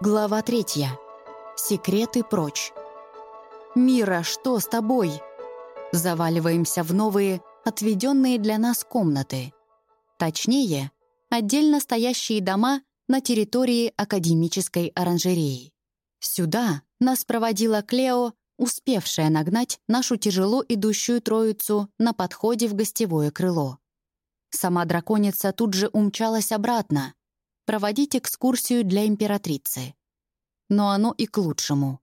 Глава третья. Секреты прочь. «Мира, что с тобой?» Заваливаемся в новые, отведенные для нас комнаты. Точнее, отдельно стоящие дома на территории академической оранжереи. Сюда нас проводила Клео, успевшая нагнать нашу тяжело идущую троицу на подходе в гостевое крыло. Сама драконица тут же умчалась обратно, проводить экскурсию для императрицы. Но оно и к лучшему.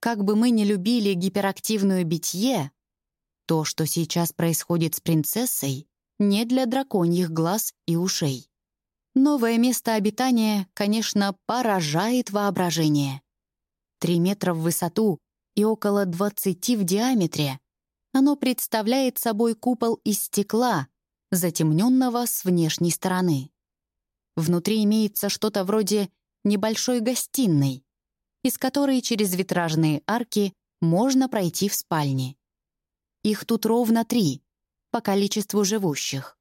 Как бы мы ни любили гиперактивную битье, то, что сейчас происходит с принцессой, не для драконьих глаз и ушей. Новое место обитания, конечно, поражает воображение. Три метра в высоту и около двадцати в диаметре оно представляет собой купол из стекла, затемненного с внешней стороны. Внутри имеется что-то вроде небольшой гостиной, из которой через витражные арки можно пройти в спальни. Их тут ровно три, по количеству живущих.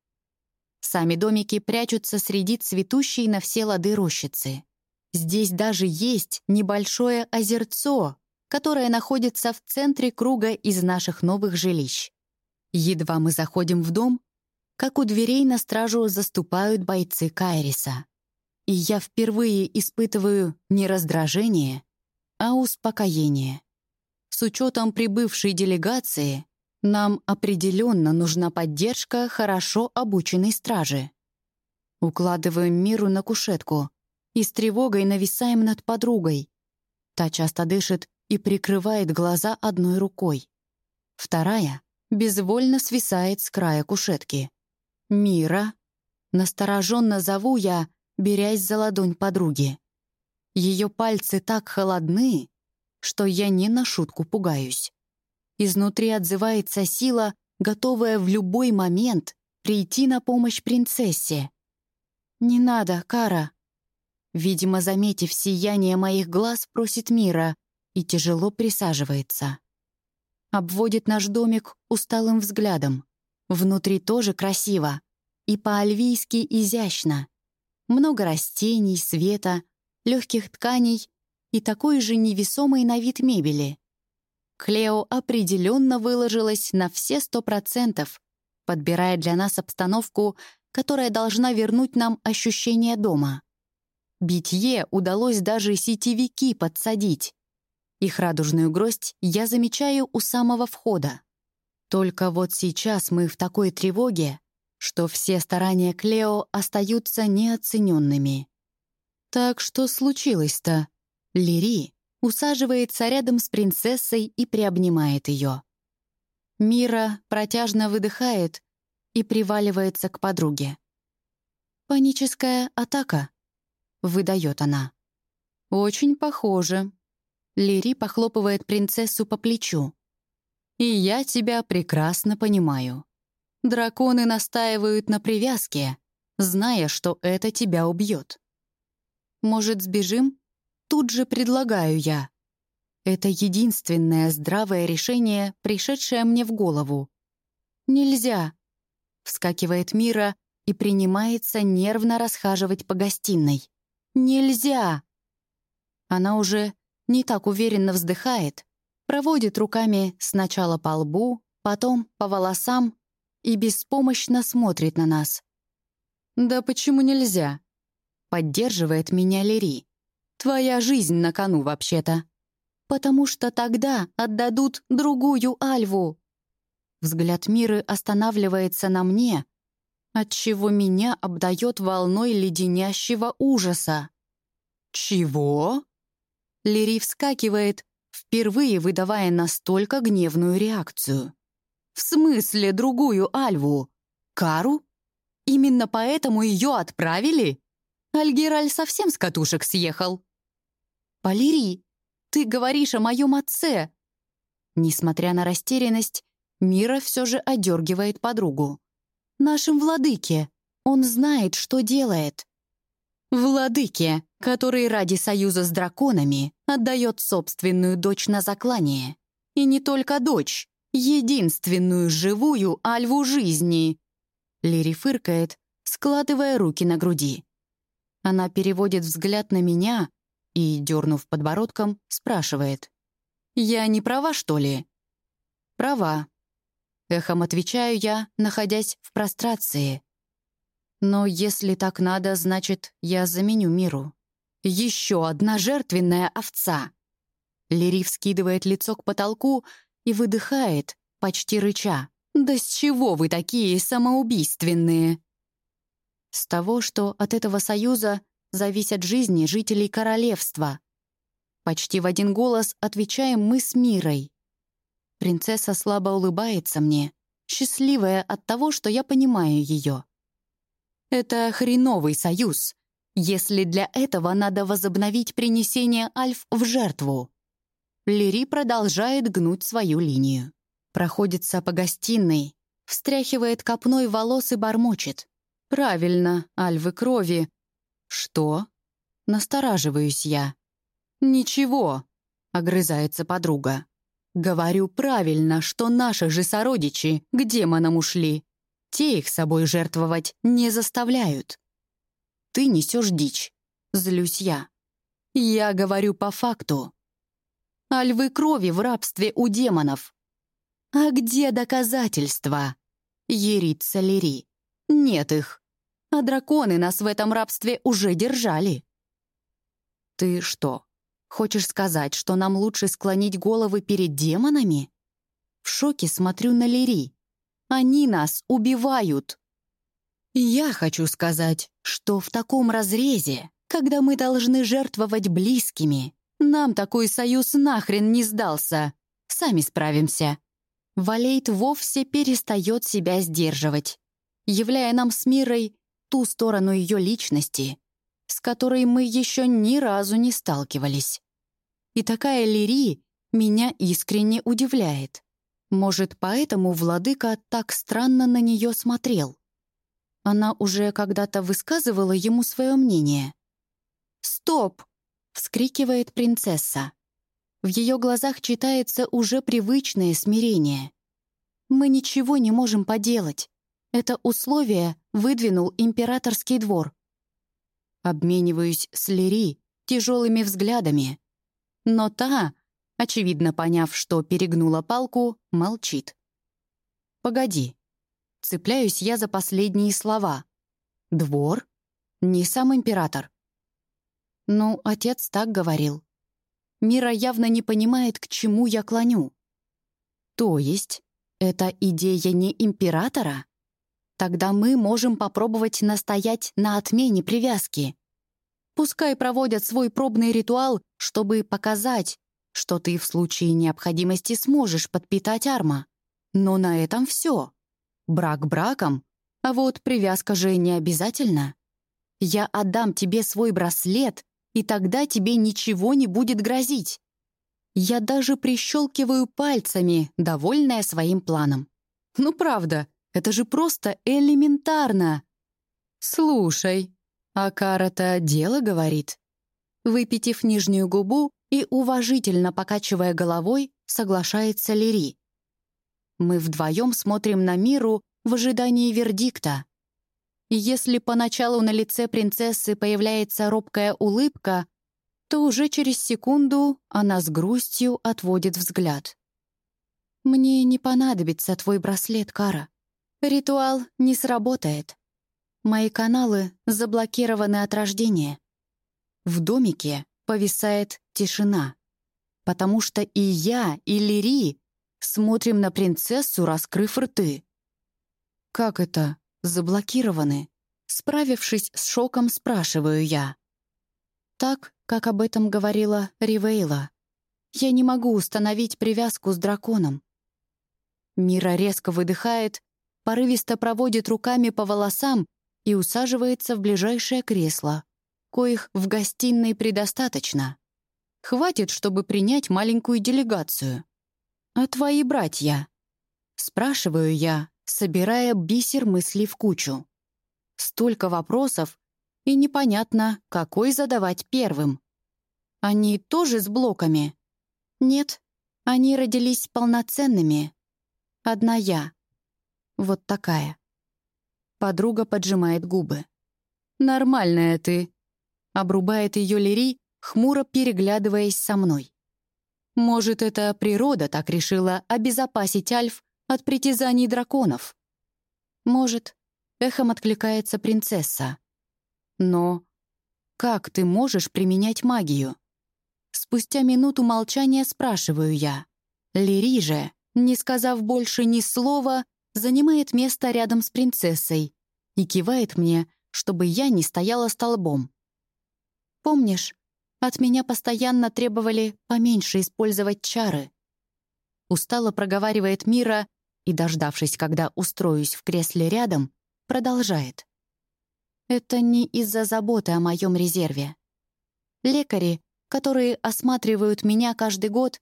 Сами домики прячутся среди цветущей на все лады рощицы. Здесь даже есть небольшое озерцо, которое находится в центре круга из наших новых жилищ. Едва мы заходим в дом, как у дверей на стражу заступают бойцы Кайриса. И я впервые испытываю не раздражение, а успокоение. С учетом прибывшей делегации, нам определенно нужна поддержка хорошо обученной стражи. Укладываем Миру на кушетку и с тревогой нависаем над подругой. Та часто дышит и прикрывает глаза одной рукой. Вторая безвольно свисает с края кушетки. «Мира!» Настороженно зову я, берясь за ладонь подруги. Ее пальцы так холодны, что я не на шутку пугаюсь. Изнутри отзывается сила, готовая в любой момент прийти на помощь принцессе. «Не надо, Кара!» Видимо, заметив сияние моих глаз, просит Мира и тяжело присаживается. Обводит наш домик усталым взглядом. Внутри тоже красиво и по-альвийски изящно. Много растений, света, легких тканей и такой же невесомой на вид мебели. Клео определенно выложилась на все сто процентов, подбирая для нас обстановку, которая должна вернуть нам ощущение дома. Битье удалось даже сетевики подсадить. Их радужную гроздь я замечаю у самого входа. Только вот сейчас мы в такой тревоге, что все старания Клео остаются неоцененными. Так что случилось-то? Лири усаживается рядом с принцессой и приобнимает ее. Мира протяжно выдыхает и приваливается к подруге. «Паническая атака», — выдает она. «Очень похоже». Лири похлопывает принцессу по плечу. И я тебя прекрасно понимаю. Драконы настаивают на привязке, зная, что это тебя убьет. Может, сбежим? Тут же предлагаю я. Это единственное здравое решение, пришедшее мне в голову. «Нельзя!» — вскакивает Мира и принимается нервно расхаживать по гостиной. «Нельзя!» Она уже не так уверенно вздыхает, проводит руками сначала по лбу, потом по волосам и беспомощно смотрит на нас. «Да почему нельзя?» — поддерживает меня Лири. «Твоя жизнь на кону, вообще-то». «Потому что тогда отдадут другую Альву». Взгляд Миры останавливается на мне, отчего меня обдает волной леденящего ужаса. «Чего?» Лири вскакивает, впервые выдавая настолько гневную реакцию. «В смысле другую Альву? Кару? Именно поэтому ее отправили? Альгераль совсем с катушек съехал». «Полири, ты говоришь о моем отце!» Несмотря на растерянность, Мира все же одергивает подругу. «Нашим владыке. Он знает, что делает». «Владыке, который ради союза с драконами отдает собственную дочь на заклание. И не только дочь, единственную живую альву жизни. Лири фыркает, складывая руки на груди. Она переводит взгляд на меня, и, дернув подбородком, спрашивает. «Я не права, что ли?» «Права». Эхом отвечаю я, находясь в прострации. «Но если так надо, значит, я заменю миру. Еще одна жертвенная овца!» Лири вскидывает лицо к потолку и выдыхает, почти рыча. «Да с чего вы такие самоубийственные?» С того, что от этого союза зависят жизни жителей королевства. Почти в один голос отвечаем мы с Мирой. Принцесса слабо улыбается мне, счастливая от того, что я понимаю ее. Это хреновый союз, если для этого надо возобновить принесение Альф в жертву. Лири продолжает гнуть свою линию. Проходится по гостиной, встряхивает копной волос и бормочет. «Правильно, альвы крови». «Что?» Настораживаюсь я. «Ничего», — огрызается подруга. «Говорю правильно, что наши же сородичи к демонам ушли. Те их собой жертвовать не заставляют». «Ты несешь дичь», — злюсь я. «Я говорю по факту. Альвы крови в рабстве у демонов». «А где доказательства?» — ерится Лири. Нет их. А драконы нас в этом рабстве уже держали. Ты что, хочешь сказать, что нам лучше склонить головы перед демонами? В шоке смотрю на Лири. Они нас убивают. Я хочу сказать, что в таком разрезе, когда мы должны жертвовать близкими, нам такой союз нахрен не сдался. Сами справимся. Валейт вовсе перестает себя сдерживать являя нам с Мирой ту сторону ее личности, с которой мы еще ни разу не сталкивались. И такая Лири меня искренне удивляет. Может, поэтому владыка так странно на нее смотрел. Она уже когда-то высказывала ему свое мнение. «Стоп!» — вскрикивает принцесса. В ее глазах читается уже привычное смирение. «Мы ничего не можем поделать. Это условие выдвинул императорский двор. Обмениваюсь с Лири тяжелыми взглядами. Но та, очевидно поняв, что перегнула палку, молчит. «Погоди». Цепляюсь я за последние слова. «Двор? Не сам император?» Ну, отец так говорил. Мира явно не понимает, к чему я клоню. То есть, это идея не императора? Тогда мы можем попробовать настоять на отмене привязки. Пускай проводят свой пробный ритуал, чтобы показать, что ты в случае необходимости сможешь подпитать арма. Но на этом все. Брак браком, а вот привязка же не обязательно. Я отдам тебе свой браслет, и тогда тебе ничего не будет грозить. Я даже прищелкиваю пальцами, довольная своим планом. Ну правда, это же просто элементарно. Слушай, а Кара-то дело говорит. Выпитив нижнюю губу и уважительно покачивая головой, соглашается Лири. Мы вдвоем смотрим на миру в ожидании вердикта. Если поначалу на лице принцессы появляется робкая улыбка, то уже через секунду она с грустью отводит взгляд. «Мне не понадобится твой браслет, Кара. Ритуал не сработает. Мои каналы заблокированы от рождения. В домике повисает тишина, потому что и я, и Лири смотрим на принцессу, раскрыв рты. «Как это? Заблокированы?» Справившись с шоком, спрашиваю я. Так, как об этом говорила Ривейла. Я не могу установить привязку с драконом. Мира резко выдыхает порывисто проводит руками по волосам и усаживается в ближайшее кресло, коих в гостиной предостаточно. Хватит, чтобы принять маленькую делегацию. «А твои братья?» Спрашиваю я, собирая бисер мыслей в кучу. Столько вопросов, и непонятно, какой задавать первым. Они тоже с блоками? Нет, они родились полноценными. Одна я. Вот такая. Подруга поджимает губы. «Нормальная ты», — обрубает ее Лири, хмуро переглядываясь со мной. Может, это природа так решила обезопасить Альф от притязаний драконов? Может, эхом откликается принцесса. Но как ты можешь применять магию? Спустя минуту молчания спрашиваю я. Лири же, не сказав больше ни слова, занимает место рядом с принцессой и кивает мне, чтобы я не стояла столбом. «Помнишь, от меня постоянно требовали поменьше использовать чары?» Устало проговаривает Мира и, дождавшись, когда устроюсь в кресле рядом, продолжает. «Это не из-за заботы о моем резерве. Лекари, которые осматривают меня каждый год,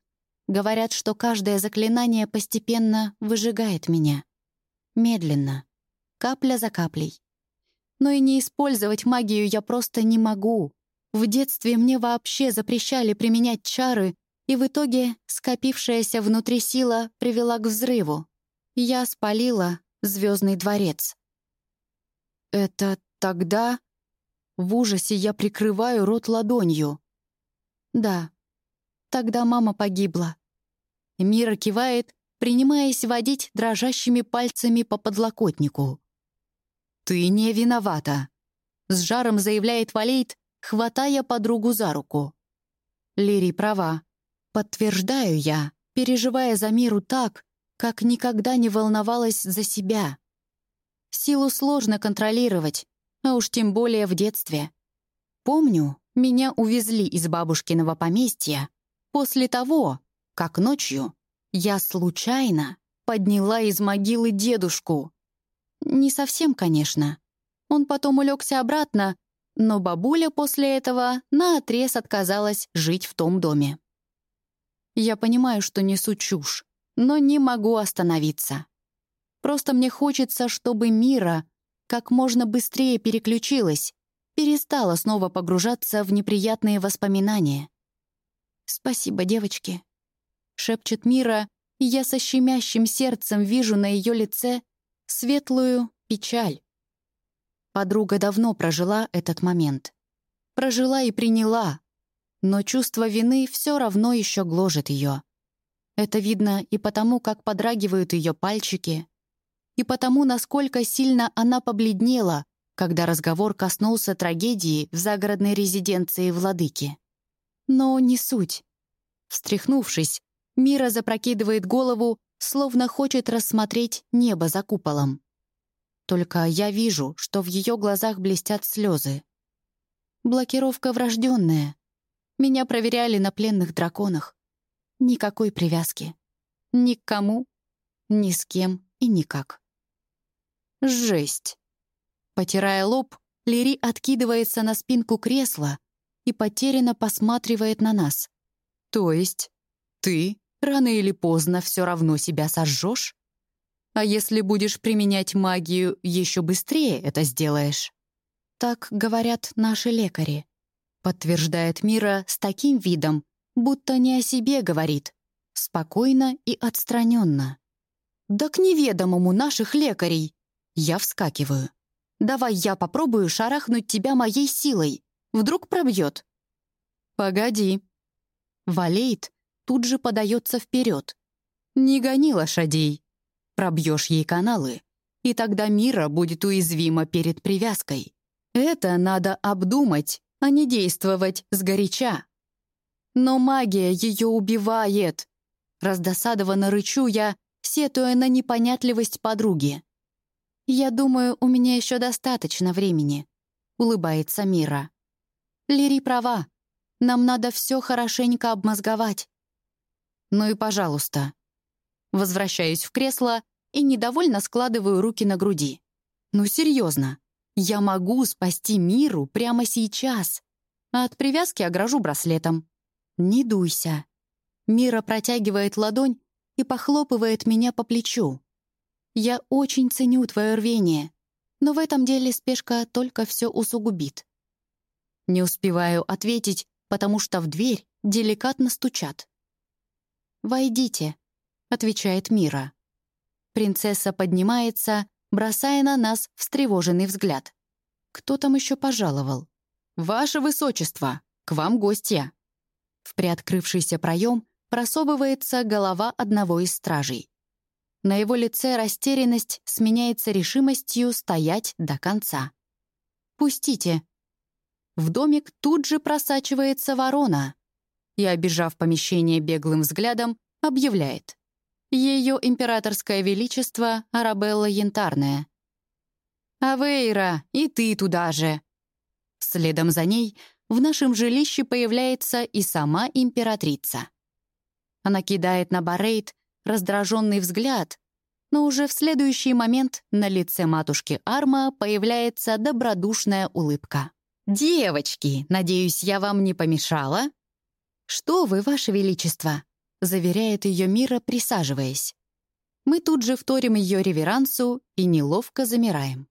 говорят, что каждое заклинание постепенно выжигает меня. Медленно, капля за каплей. Но и не использовать магию я просто не могу. В детстве мне вообще запрещали применять чары, и в итоге скопившаяся внутри сила привела к взрыву. Я спалила звездный дворец. «Это тогда...» В ужасе я прикрываю рот ладонью. «Да, тогда мама погибла». Мира кивает, принимаясь водить дрожащими пальцами по подлокотнику. «Ты не виновата», — с жаром заявляет Валейт, хватая подругу за руку. Лири права. Подтверждаю я, переживая за миру так, как никогда не волновалась за себя. Силу сложно контролировать, а уж тем более в детстве. Помню, меня увезли из бабушкиного поместья после того, как ночью я случайно подняла из могилы дедушку. Не совсем, конечно. Он потом улегся обратно, но бабуля после этого наотрез отказалась жить в том доме. Я понимаю, что несу чушь, но не могу остановиться. Просто мне хочется, чтобы Мира как можно быстрее переключилась перестала снова погружаться в неприятные воспоминания. «Спасибо, девочки», — шепчет Мира, и я со щемящим сердцем вижу на ее лице светлую печаль. Подруга давно прожила этот момент. Прожила и приняла, но чувство вины все равно еще гложет ее. Это видно и потому, как подрагивают ее пальчики, и потому, насколько сильно она побледнела, когда разговор коснулся трагедии в загородной резиденции владыки. Но не суть. Встряхнувшись, Мира запрокидывает голову, словно хочет рассмотреть небо за куполом. Только я вижу, что в ее глазах блестят слезы. Блокировка врожденная. Меня проверяли на пленных драконах. Никакой привязки. Ни к кому, ни с кем и никак. Жесть. Потирая лоб, Лири откидывается на спинку кресла и потерянно посматривает на нас. «То есть ты рано или поздно все равно себя сожжешь? А если будешь применять магию, еще быстрее это сделаешь?» «Так говорят наши лекари», — подтверждает Мира с таким видом, будто не о себе говорит, спокойно и отстраненно. «Да к неведомому наших лекарей!» Я вскакиваю. Давай я попробую шарахнуть тебя моей силой. Вдруг пробьет. Погоди. Валейт тут же подается вперед. Не гони лошадей. Пробьешь ей каналы, и тогда Мира будет уязвима перед привязкой. Это надо обдумать, а не действовать сгоряча. Но магия ее убивает. Раздосадованно рычу я, сетуя на непонятливость подруги. «Я думаю, у меня еще достаточно времени», — улыбается Мира. «Лири права. Нам надо все хорошенько обмозговать». «Ну и пожалуйста». Возвращаюсь в кресло и недовольно складываю руки на груди. «Ну серьезно, я могу спасти Миру прямо сейчас, а от привязки огражу браслетом. Не дуйся». Мира протягивает ладонь и похлопывает меня по плечу. Я очень ценю твое рвение, но в этом деле спешка только все усугубит. Не успеваю ответить, потому что в дверь деликатно стучат. «Войдите», — отвечает Мира. Принцесса поднимается, бросая на нас встревоженный взгляд. Кто там еще пожаловал? «Ваше высочество!» к вам гостья». В приоткрывшийся проем просовывается голова одного из стражей. На его лице растерянность сменяется решимостью стоять до конца. «Пустите». В домик тут же просачивается ворона и, обижав помещение беглым взглядом, объявляет. Ее императорское величество Арабелла Янтарная. «Авейра, и ты туда же!» Следом за ней в нашем жилище появляется и сама императрица. Она кидает на Барейт раздраженный взгляд, но уже в следующий момент на лице матушки Арма появляется добродушная улыбка. «Девочки, надеюсь, я вам не помешала?» «Что вы, ваше величество?» — заверяет ее Мира, присаживаясь. Мы тут же вторим ее реверансу и неловко замираем.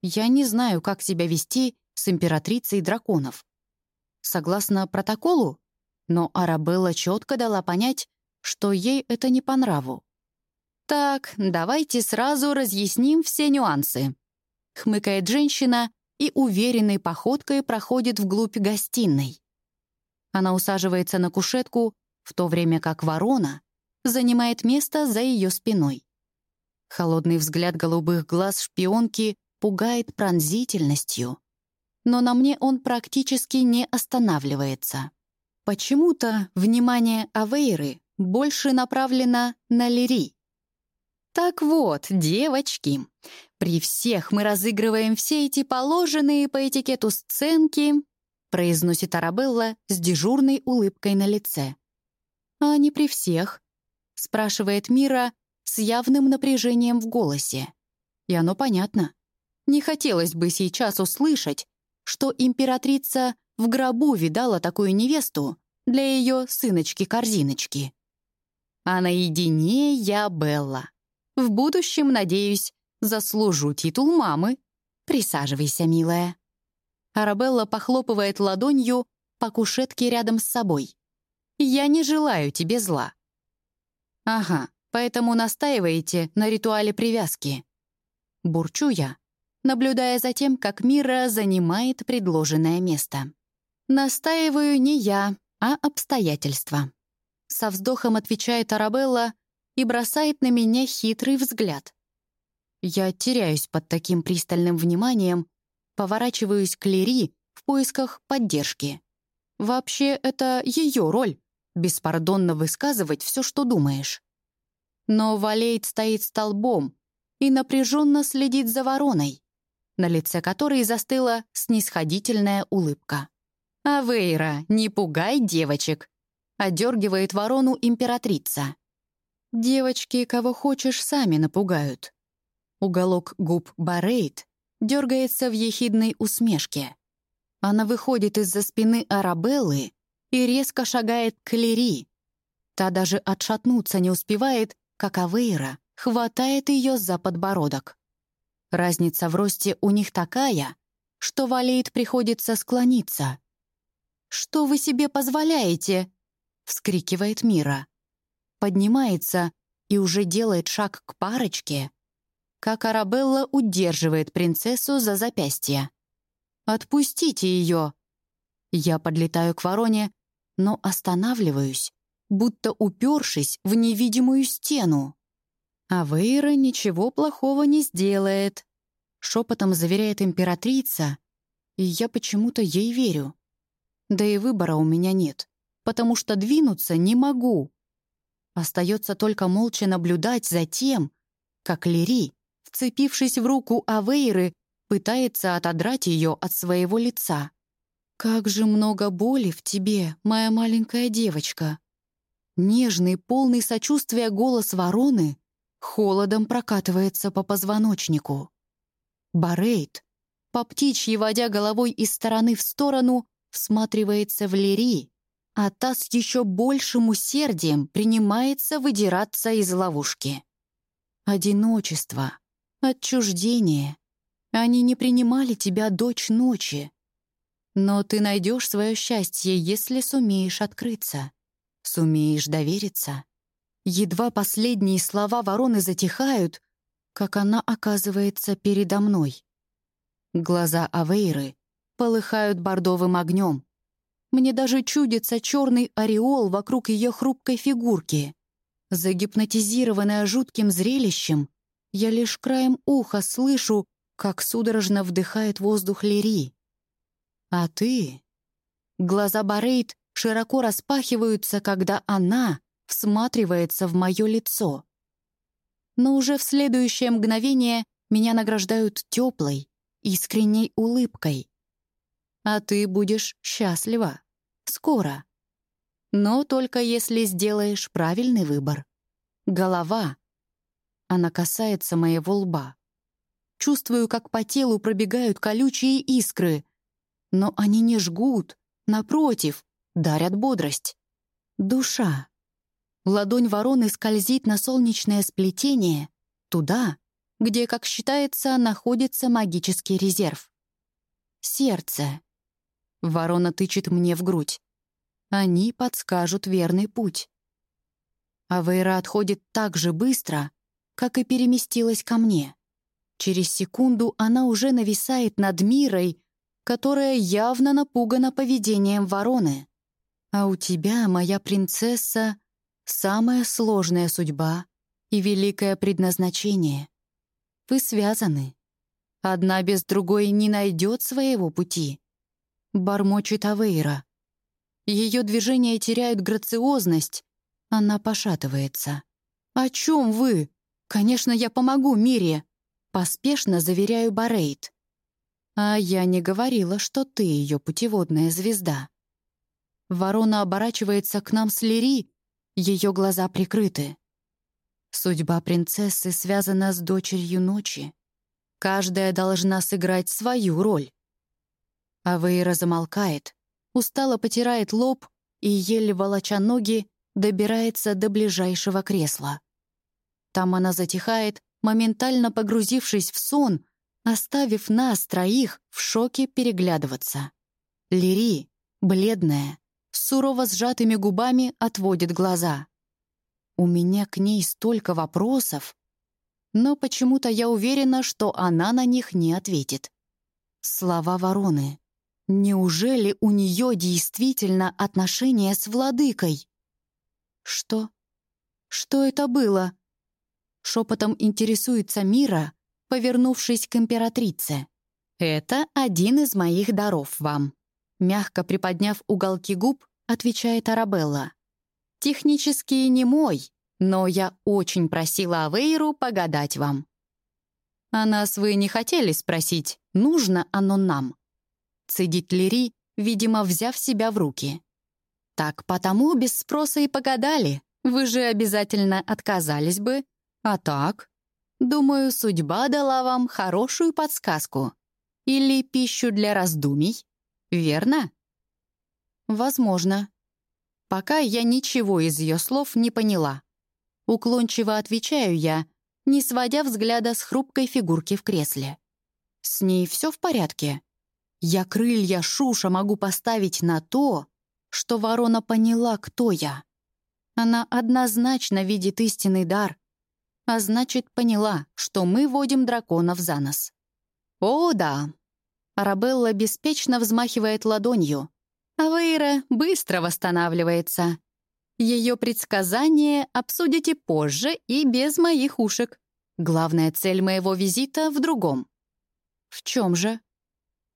Я не знаю, как себя вести с императрицей драконов. Согласно протоколу, но Арабелла четко дала понять, что ей это не по нраву. «Так, давайте сразу разъясним все нюансы», — хмыкает женщина и уверенной походкой проходит вглубь гостиной. Она усаживается на кушетку, в то время как ворона занимает место за ее спиной. Холодный взгляд голубых глаз шпионки пугает пронзительностью, но на мне он практически не останавливается. Почему-то внимание Авейры больше направлено на Лири. Так вот, девочки, при всех мы разыгрываем все эти положенные по этикету сценки, произносит Арабелла с дежурной улыбкой на лице. «А не при всех?» — спрашивает Мира с явным напряжением в голосе. И оно понятно. Не хотелось бы сейчас услышать, что императрица в гробу видала такую невесту для ее сыночки-корзиночки. А наедине я Белла. В будущем, надеюсь, заслужу титул мамы. Присаживайся, милая. Арабелла похлопывает ладонью по кушетке рядом с собой. «Я не желаю тебе зла». «Ага, поэтому настаиваете на ритуале привязки». Бурчу я, наблюдая за тем, как Мира занимает предложенное место. «Настаиваю не я, а обстоятельства». Со вздохом отвечает Арабелла и бросает на меня хитрый взгляд. Я теряюсь под таким пристальным вниманием, поворачиваюсь к Лири в поисках поддержки. Вообще, это ее роль — беспардонно высказывать все, что думаешь. Но Валейт стоит столбом и напряженно следит за вороной, на лице которой застыла снисходительная улыбка. «Авейра, не пугай девочек!» — одергивает ворону императрица. «Девочки, кого хочешь, сами напугают». Уголок губ Барейт дергается в ехидной усмешке. Она выходит из-за спины Арабеллы и резко шагает к Лири. Та даже отшатнуться не успевает, как Авейра хватает ее за подбородок. Разница в росте у них такая, что Валейт приходится склониться. «Что вы себе позволяете?» — вскрикивает Мира. Поднимается и уже делает шаг к парочке, как Арабелла удерживает принцессу за запястье. «Отпустите ее!» Я подлетаю к вороне, но останавливаюсь, будто упершись в невидимую стену. А Вейра ничего плохого не сделает, шепотом заверяет императрица, и я почему-то ей верю. Да и выбора у меня нет, потому что двинуться не могу. Остается только молча наблюдать за тем, как Лири вцепившись в руку Авейры, пытается отодрать ее от своего лица. «Как же много боли в тебе, моя маленькая девочка!» Нежный, полный сочувствия голос вороны холодом прокатывается по позвоночнику. Барейт, по птичьи водя головой из стороны в сторону, всматривается в Лири, а та с еще большим усердием принимается выдираться из ловушки. Одиночество, Отчуждение. Они не принимали тебя, дочь ночи. Но ты найдешь свое счастье, если сумеешь открыться, сумеешь довериться. Едва последние слова вороны затихают, как она оказывается передо мной. Глаза Авейры полыхают бордовым огнем. Мне даже чудится черный ореол вокруг ее хрупкой фигурки. Загипнотизированная жутким зрелищем, я лишь краем уха слышу, как судорожно вдыхает воздух Лири. А ты... Глаза Барейт широко распахиваются, когда она всматривается в мое лицо. Но уже в следующее мгновение меня награждают теплой, искренней улыбкой. А ты будешь счастлива. Скоро. Но только если сделаешь правильный выбор. Голова. Она касается моего лба. Чувствую, как по телу пробегают колючие искры. Но они не жгут, напротив, дарят бодрость. Душа. Ладонь вороны скользит на солнечное сплетение, туда, где, как считается, находится магический резерв. Сердце. Ворона тычет мне в грудь. Они подскажут верный путь. Авейра отходит так же быстро, как и переместилась ко мне. Через секунду она уже нависает над Мирой, которая явно напугана поведением вороны. А у тебя, моя принцесса, самая сложная судьба и великое предназначение. Вы связаны. Одна без другой не найдет своего пути бормочет Авейра. Ее движения теряют грациозность. Она пошатывается. «О чем вы? Конечно, я помогу Мире!» Поспешно заверяю Барейт. «А я не говорила, что ты ее путеводная звезда». Ворона оборачивается к нам с Лири, ее глаза прикрыты. Судьба принцессы связана с дочерью ночи. Каждая должна сыграть свою роль. Авейра замолкает, устало потирает лоб и, еле волоча ноги, добирается до ближайшего кресла. Там она затихает, моментально погрузившись в сон, оставив нас троих в шоке переглядываться. Лири, бледная, с сурово сжатыми губами отводит глаза. У меня к ней столько вопросов, но почему-то я уверена, что она на них не ответит. Слова вороны. Неужели у нее действительно отношения с владыкой? Что? Что это было? Шепотом интересуется Мира, повернувшись к императрице. «Это один из моих даров вам», — мягко приподняв уголки губ, отвечает Арабелла. «Технически не мой, но я очень просила Авейру погадать вам». «А нас вы не хотели спросить, нужно оно нам?» Цедит Лири, видимо, взяв себя в руки. «Так потому без спроса и погадали. Вы же обязательно отказались бы. А так? Думаю, судьба дала вам хорошую подсказку. Или пищу для раздумий. Верно?» «Возможно». Пока я ничего из ее слов не поняла. Уклончиво отвечаю я, не сводя взгляда с хрупкой фигурки в кресле. «С ней все в порядке?» Я крылья Шуша могу поставить на то, что ворона поняла, кто я. Она однозначно видит истинный дар, а значит, поняла, что мы водим драконов за нос. «О, да!» Арабелла беспечно взмахивает ладонью. А Вейра быстро восстанавливается. Ее предсказание обсудите позже и без моих ушек. Главная цель моего визита в другом. В чем же?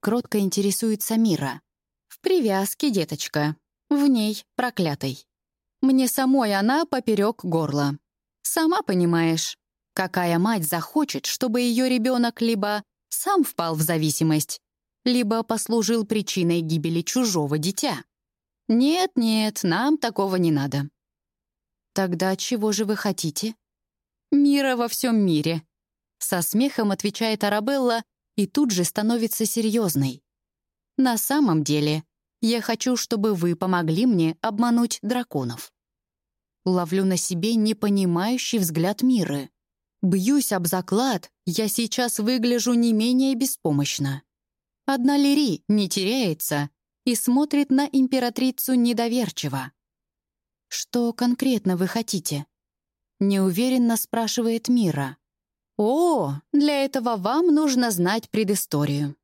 Кротко интересуется Мира. «В привязке, деточка. В ней проклятой. Мне самой она поперек горла. Сама понимаешь, какая мать захочет, чтобы ее ребенок либо сам впал в зависимость, либо послужил причиной гибели чужого дитя. Нет-нет, нам такого не надо. Тогда чего же вы хотите? Мира во всем мире. Со смехом отвечает Арабелла и тут же становится серьезной. На самом деле, я хочу, чтобы вы помогли мне обмануть драконов. Ловлю на себе непонимающий взгляд Миры. Бьюсь об заклад, я сейчас выгляжу не менее беспомощно. Одна Лири не теряется и смотрит на императрицу недоверчиво. «Что конкретно вы хотите?» Неуверенно спрашивает Мира. «О, для этого вам нужно знать предысторию».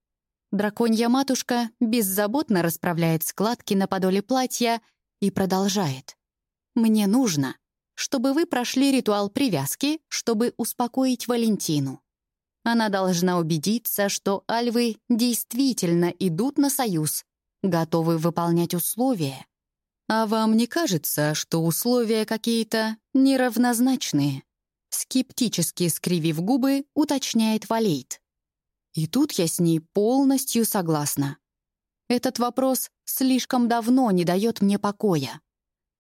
Драконья матушка беззаботно расправляет складки на подоле платья и продолжает. «Мне нужно, чтобы вы прошли ритуал привязки, чтобы успокоить Валентину. Она должна убедиться, что альвы действительно идут на союз, готовы выполнять условия. А вам не кажется, что условия какие-то неравнозначные?» Скептически скривив губы, уточняет Валейт. И тут я с ней полностью согласна. Этот вопрос слишком давно не дает мне покоя.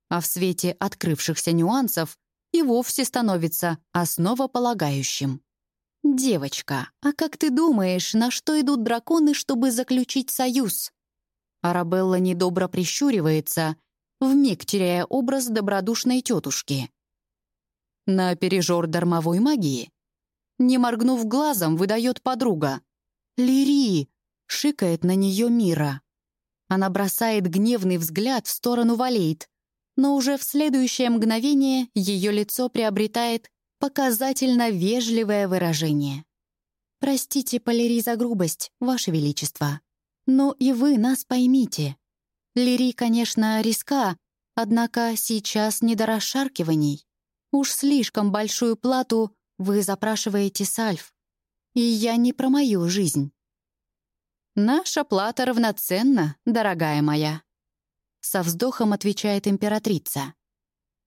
А в свете открывшихся нюансов и вовсе становится основополагающим. «Девочка, а как ты думаешь, на что идут драконы, чтобы заключить союз?» Арабелла недобро прищуривается, вмиг теряя образ добродушной тетушки. На пережор дармовой магии не моргнув глазом, выдает подруга. «Лири!» — шикает на нее Мира. Она бросает гневный взгляд в сторону Валейт, но уже в следующее мгновение ее лицо приобретает показательно вежливое выражение. «Простите, Полири, за грубость, Ваше Величество. Но и вы нас поймите. Лири, конечно, риска, однако сейчас не до расшаркиваний. Уж слишком большую плату вы запрашиваете сальф, и я не про мою жизнь. Наша плата равноценна, дорогая моя. Со вздохом отвечает императрица.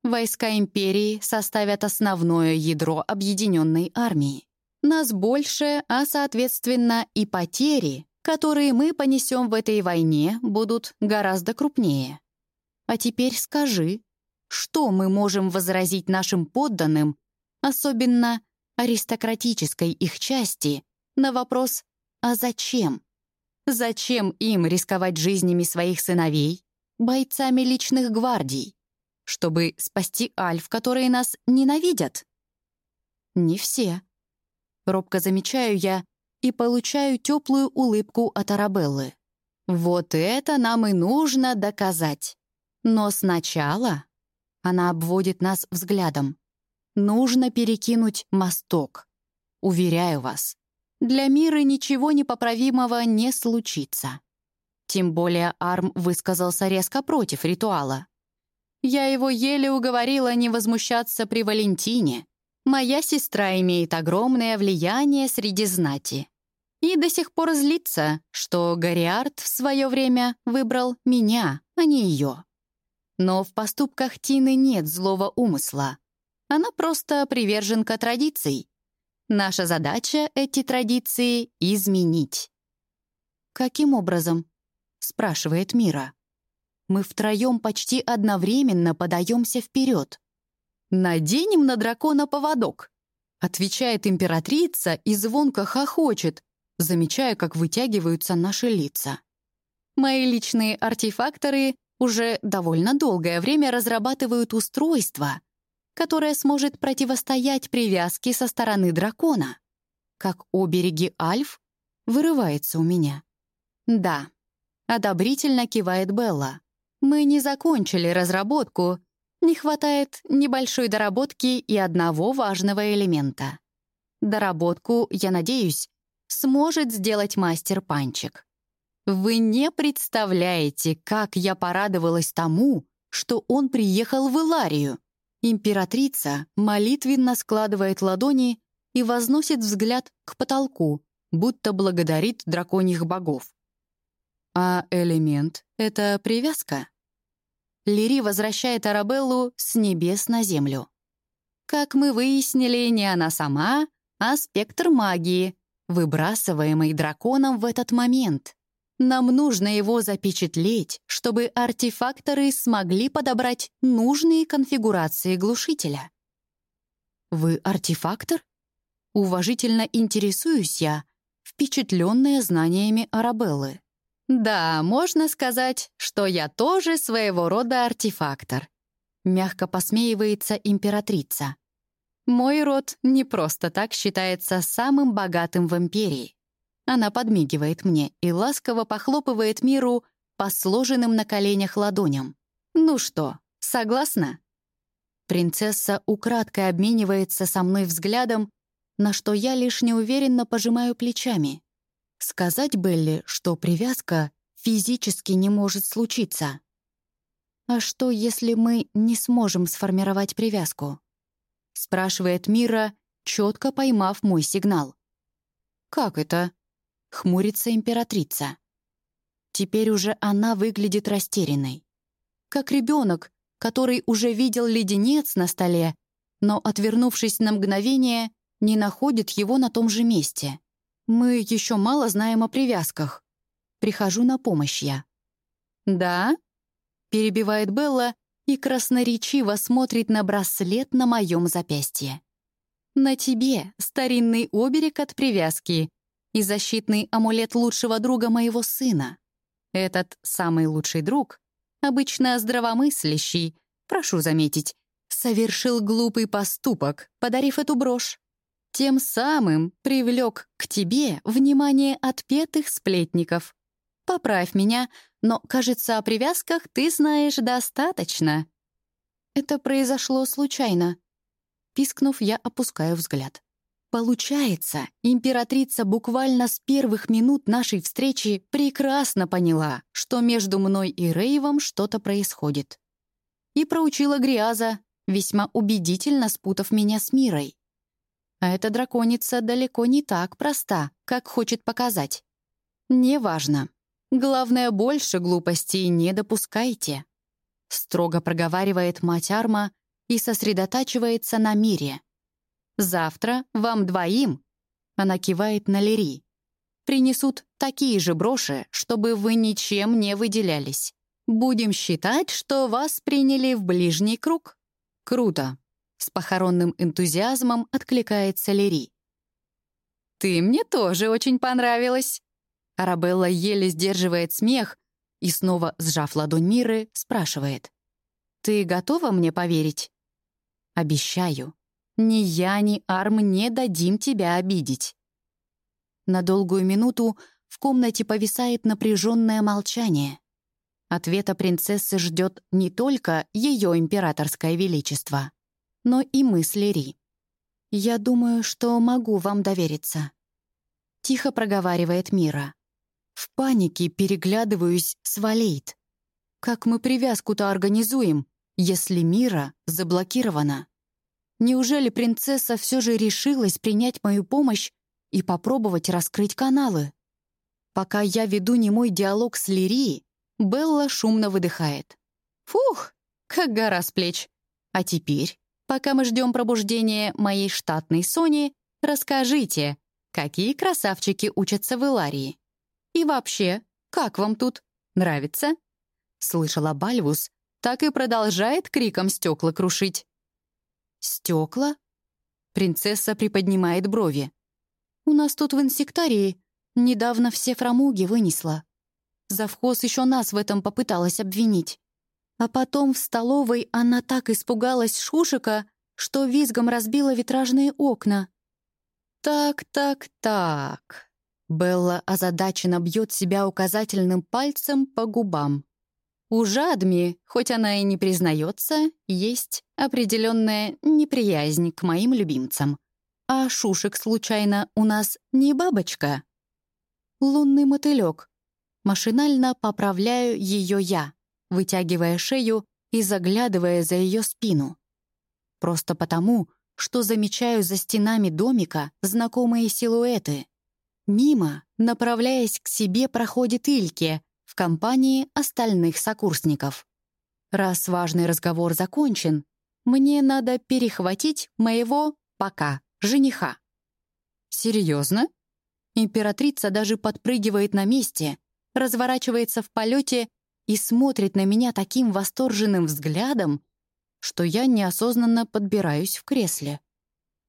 Войска империи составят основное ядро объединенной армии. Нас больше, а, соответственно, и потери, которые мы понесем в этой войне, будут гораздо крупнее. А теперь скажи, что мы можем возразить нашим подданным особенно аристократической их части, на вопрос «А зачем?». Зачем им рисковать жизнями своих сыновей, бойцами личных гвардий, чтобы спасти альф, которые нас ненавидят? Не все. Робко замечаю я и получаю теплую улыбку от Арабеллы. Вот это нам и нужно доказать. Но сначала она обводит нас взглядом. Нужно перекинуть мосток. Уверяю вас, для мира ничего непоправимого не случится. Тем более Арм высказался резко против ритуала. Я его еле уговорила не возмущаться при Валентине. Моя сестра имеет огромное влияние среди знати. И до сих пор злится, что Гориард в свое время выбрал меня, а не ее. Но в поступках Тины нет злого умысла. Она просто приверженка традиций. Наша задача — эти традиции изменить. «Каким образом?» — спрашивает Мира. Мы втроем почти одновременно подаемся вперед. «Наденем на дракона поводок», — отвечает императрица и звонко хохочет, замечая, как вытягиваются наши лица. Мои личные артефакторы уже довольно долгое время разрабатывают устройства, которая сможет противостоять привязке со стороны дракона. Как обереги Альф вырывается у меня. Да, одобрительно кивает Белла. Мы не закончили разработку, не хватает небольшой доработки и одного важного элемента. Доработку, я надеюсь, сможет сделать мастер Панчик. Вы не представляете, как я порадовалась тому, что он приехал в Иларию. Императрица молитвенно складывает ладони и возносит взгляд к потолку, будто благодарит драконьих богов. А элемент — это привязка? Лири возвращает Арабеллу с небес на землю. Как мы выяснили, не она сама, а спектр магии, выбрасываемый драконом в этот момент. Нам нужно его запечатлеть, чтобы артефакторы смогли подобрать нужные конфигурации глушителя. «Вы артефактор?» Уважительно интересуюсь я, впечатленная знаниями Арабеллы. «Да, можно сказать, что я тоже своего рода артефактор», мягко посмеивается императрица. «Мой род не просто так считается самым богатым в империи. Она подмигивает мне и ласково похлопывает Миру по сложенным на коленях ладоням. «Ну что, согласна?» Принцесса украдкой обменивается со мной взглядом, на что я лишь неуверенно пожимаю плечами. Сказать Белли, что привязка физически не может случиться. «А что, если мы не сможем сформировать привязку?» — спрашивает Мира, четко поймав мой сигнал. «Как это?» — хмурится императрица. Теперь уже она выглядит растерянной. Как ребенок, который уже видел леденец на столе, но, отвернувшись на мгновение, не находит его на том же месте. Мы еще мало знаем о привязках. Прихожу на помощь я. «Да?» — перебивает Белла и красноречиво смотрит на браслет на моем запястье. «На тебе старинный оберег от привязки и защитный амулет лучшего друга моего сына. Этот самый лучший друг, обычно здравомыслящий, прошу заметить, совершил глупый поступок, подарив эту брошь. Тем самым привлек к тебе внимание отпетых сплетников. Поправь меня, но, кажется, о привязках ты знаешь достаточно. Это произошло случайно. Пискнув, я опускаю взгляд. Получается, императрица буквально с первых минут нашей встречи прекрасно поняла, что между мной и Рейвом что-то происходит. И проучила Гриаза, весьма убедительно спутав меня с Мирой. А эта драконица далеко не так проста, как хочет показать. Неважно. Главное, больше глупостей не допускайте. Строго проговаривает мать Арма и сосредотачивается на мире. Завтра вам двоим, она кивает на Лири, принесут такие же броши, чтобы вы ничем не выделялись. Будем считать, что вас приняли в ближний круг. Круто. С похоронным энтузиазмом откликается Лири. «Ты мне тоже очень понравилась!» Арабелла еле сдерживает смех и, снова сжав ладонь Миры, спрашивает. «Ты готова мне поверить?» «Обещаю, ни я, ни Арм не дадим тебя обидеть». На долгую минуту в комнате повисает напряженное молчание. Ответа принцессы ждет не только ее императорское величество, но и мысли Ри. «Я думаю, что могу вам довериться», — тихо проговаривает Мира. В панике переглядываюсь с Валейт. Как мы привязку-то организуем, если Мира заблокирована? Неужели принцесса все же решилась принять мою помощь и попробовать раскрыть каналы? Пока я веду немой диалог с Лирией, Белла шумно выдыхает. «Фух, как гора с плеч. А теперь Пока мы ждем пробуждения моей штатной Сони, расскажите, какие красавчики учатся в Иларии? И вообще, как вам тут? Нравится?» Слышала Бальвус, так и продолжает криком стекла крушить. «Стекла?» Принцесса приподнимает брови. «У нас тут в инсектарии недавно все фрамуги вынесла. Завхоз еще нас в этом попыталась обвинить. А потом в столовой она так испугалась Шушика, что визгом разбила витражные окна. «Так, так, так...» Белла озадаченно бьет себя указательным пальцем по губам. У Жадми, хоть она и не признается, есть определенная неприязнь к моим любимцам. А Шушек, случайно, у нас не бабочка? Лунный мотылек. Машинально поправляю ее я вытягивая шею и заглядывая за ее спину. Просто потому, что замечаю за стенами домика знакомые силуэты. Мимо, направляясь к себе, проходит Ильке в компании остальных сокурсников. Раз важный разговор закончен, мне надо перехватить моего пока жениха. Серьезно? Императрица даже подпрыгивает на месте, разворачивается в полете и смотрит на меня таким восторженным взглядом, что я неосознанно подбираюсь в кресле.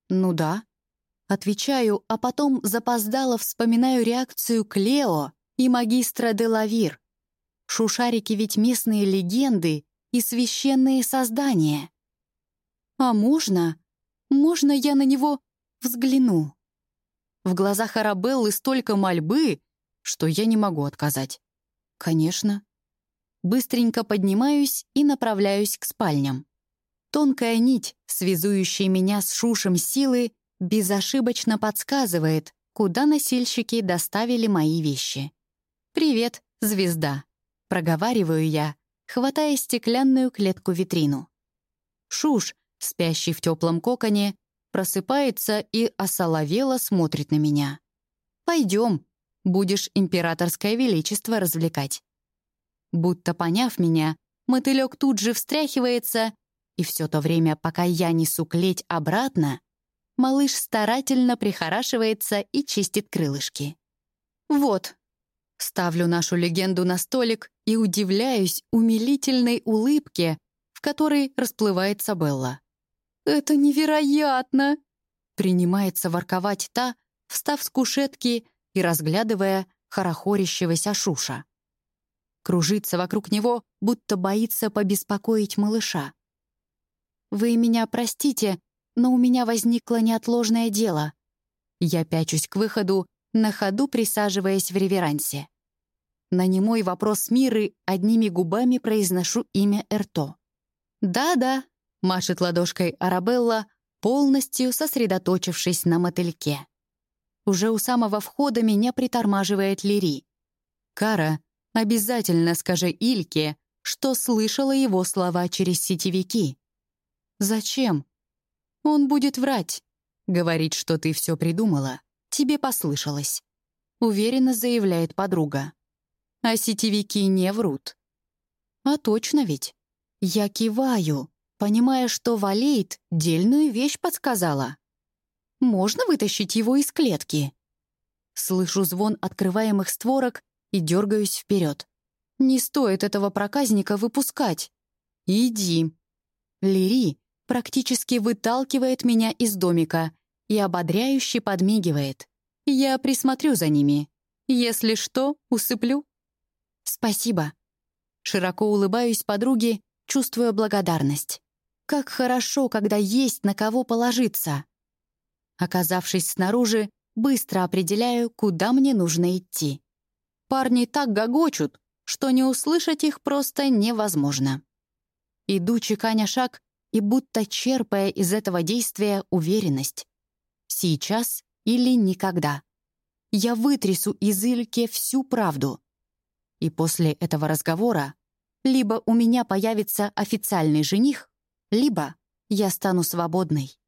«Ну да». Отвечаю, а потом запоздало вспоминаю реакцию Клео и магистра Делавир. Шушарики ведь местные легенды и священные создания. «А можно? Можно я на него взгляну?» В глазах Арабеллы столько мольбы, что я не могу отказать. «Конечно». Быстренько поднимаюсь и направляюсь к спальням. Тонкая нить, связующая меня с шушем силы, безошибочно подсказывает, куда носильщики доставили мои вещи. «Привет, звезда!» — проговариваю я, хватая стеклянную клетку-витрину. Шуш, спящий в теплом коконе, просыпается и осоловело смотрит на меня. «Пойдем, будешь императорское величество развлекать». Будто поняв меня, мотылек тут же встряхивается, и все то время, пока я несу клеть обратно, малыш старательно прихорашивается и чистит крылышки. «Вот», ставлю нашу легенду на столик и удивляюсь умилительной улыбке, в которой расплывается Белла. «Это невероятно!» Принимается ворковать та, встав с кушетки и разглядывая хорохорящегося Шуша. Кружится вокруг него, будто боится побеспокоить малыша. «Вы меня простите, но у меня возникло неотложное дело». Я пячусь к выходу, на ходу присаживаясь в реверансе. На немой вопрос Миры одними губами произношу имя Эрто. «Да-да», — машет ладошкой Арабелла, полностью сосредоточившись на мотыльке. Уже у самого входа меня притормаживает Лири. «Кара, обязательно скажи Ильке, что слышала его слова через сетевики». «Зачем?» «Он будет врать. Говорить, что ты все придумала. Тебе послышалось», — уверенно заявляет подруга. «А сетевики не врут». «А точно ведь?» Я киваю, понимая, что Валейт дельную вещь подсказала. «Можно вытащить его из клетки?» Слышу звон открываемых створок и дергаюсь вперед. «Не стоит этого проказника выпускать!» «Иди!» Лири практически выталкивает меня из домика и ободряюще подмигивает. «Я присмотрю за ними. Если что, усыплю». «Спасибо». Широко улыбаюсь подруге чувствуя благодарность. Как хорошо, когда есть на кого положиться. Оказавшись снаружи, быстро определяю, куда мне нужно идти. Парни так гогочут, что не услышать их просто невозможно. Иду чеканя шаг и будто черпая из этого действия уверенность. Сейчас или никогда. Я вытрясу из Ильки всю правду. И после этого разговора либо у меня появится официальный жених, либо я стану свободной.